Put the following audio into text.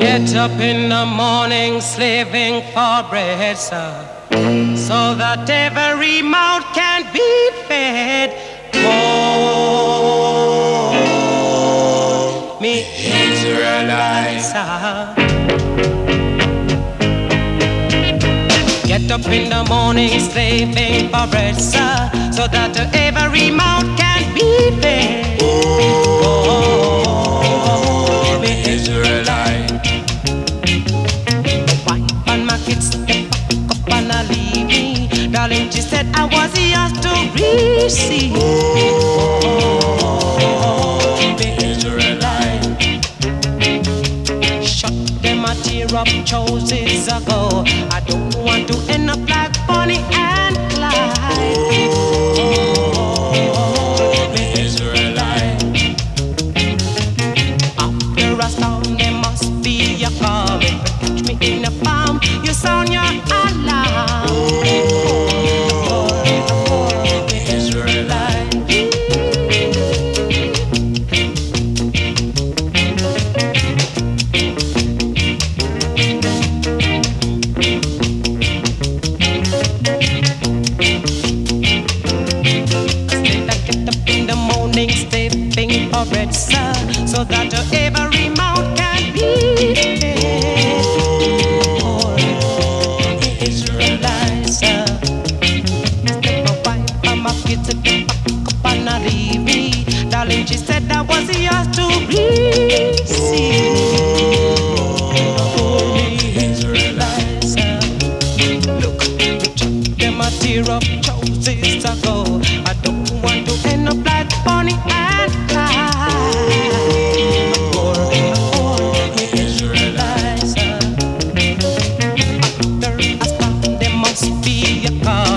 Get up in the morning, slaving for bread, sir, so that every mouth can be fed. Oh, me Israelites. Get up in the morning, slaving for bread, sir, so that every mouth Darling, she said I was yours to receive. Oh, me Israelite. Shut them a tear up choices ago. I don't want to end up like Bonnie and Clyde. Oh, me Israelite. After a storm, there must be a you catch me in a farm, you sound your red sun so that every mouth can be fed. Oh, Israelite, Israelites, my wife, I'm up here the banana Darling, she said that was yours to receive. Oh, Israelite, look, them Tear up, chose to go.